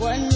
When